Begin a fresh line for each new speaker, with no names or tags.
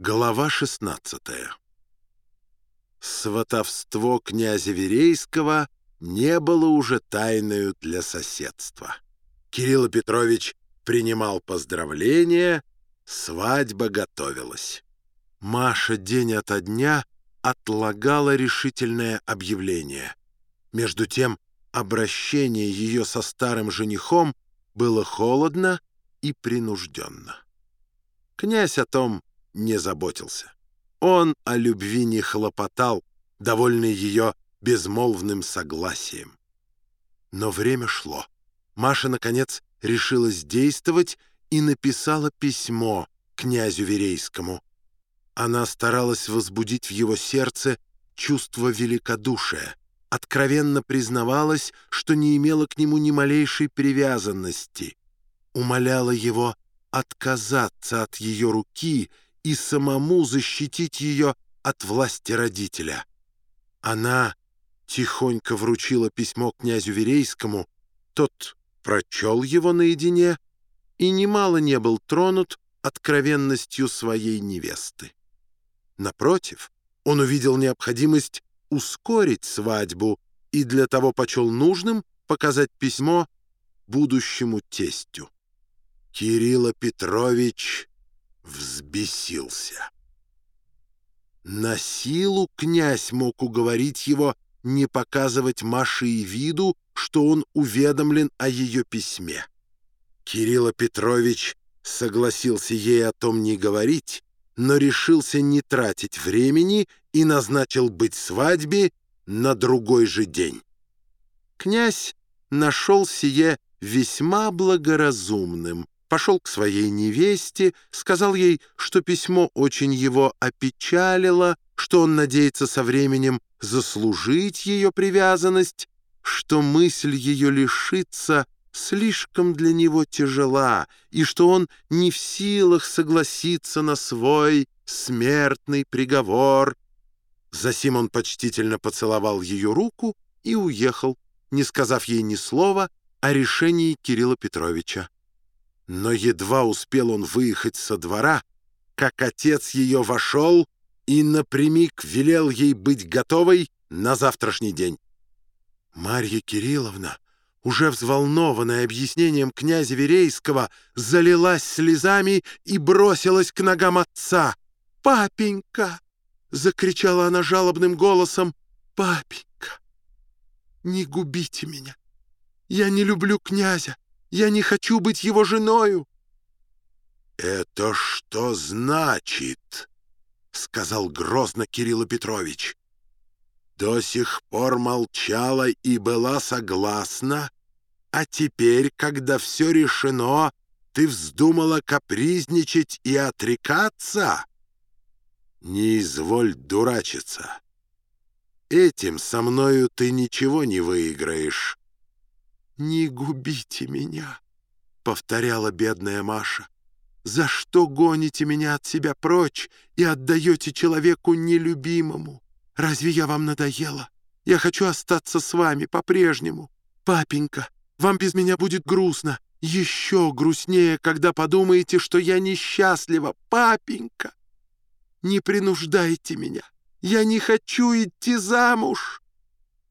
Глава 16 Сватовство князя Верейского не было уже тайною для соседства. Кирилл Петрович принимал поздравления, свадьба готовилась. Маша день ото дня отлагала решительное объявление. Между тем, обращение ее со старым женихом было холодно и принужденно. Князь о том не заботился. Он о любви не хлопотал, довольный ее безмолвным согласием. Но время шло. Маша, наконец, решилась действовать и написала письмо князю Верейскому. Она старалась возбудить в его сердце чувство великодушия, откровенно признавалась, что не имела к нему ни малейшей привязанности, умоляла его отказаться от ее руки и самому защитить ее от власти родителя. Она тихонько вручила письмо князю Верейскому, тот прочел его наедине и немало не был тронут откровенностью своей невесты. Напротив, он увидел необходимость ускорить свадьбу и для того почел нужным показать письмо будущему тестю. Кирилла Петрович взбесился. На силу князь мог уговорить его не показывать Маше и виду, что он уведомлен о ее письме. Кирилла Петрович согласился ей о том не говорить, но решился не тратить времени и назначил быть свадьбе на другой же день. Князь нашел сие весьма благоразумным, пошел к своей невесте, сказал ей, что письмо очень его опечалило, что он надеется со временем заслужить ее привязанность, что мысль ее лишиться слишком для него тяжела, и что он не в силах согласиться на свой смертный приговор. Засим он почтительно поцеловал ее руку и уехал, не сказав ей ни слова о решении Кирилла Петровича. Но едва успел он выехать со двора, как отец ее вошел и напрямик велел ей быть готовой на завтрашний день. Марья Кирилловна, уже взволнованная объяснением князя Верейского, залилась слезами и бросилась к ногам отца. «Папенька!» — закричала она жалобным голосом. «Папенька, не губите меня! Я не люблю князя! Я не хочу быть его женою!» «Это что значит?» — сказал грозно Кирилл Петрович. «До сих пор молчала и была согласна, а теперь, когда все решено, ты вздумала капризничать и отрекаться? Не изволь дурачиться. Этим со мною ты ничего не выиграешь». «Не губите меня», — повторяла бедная Маша. «За что гоните меня от себя прочь и отдаете человеку нелюбимому? Разве я вам надоела? Я хочу остаться с вами по-прежнему. Папенька, вам без меня будет грустно. Еще грустнее, когда подумаете, что я несчастлива. Папенька, не принуждайте меня. Я не хочу идти замуж».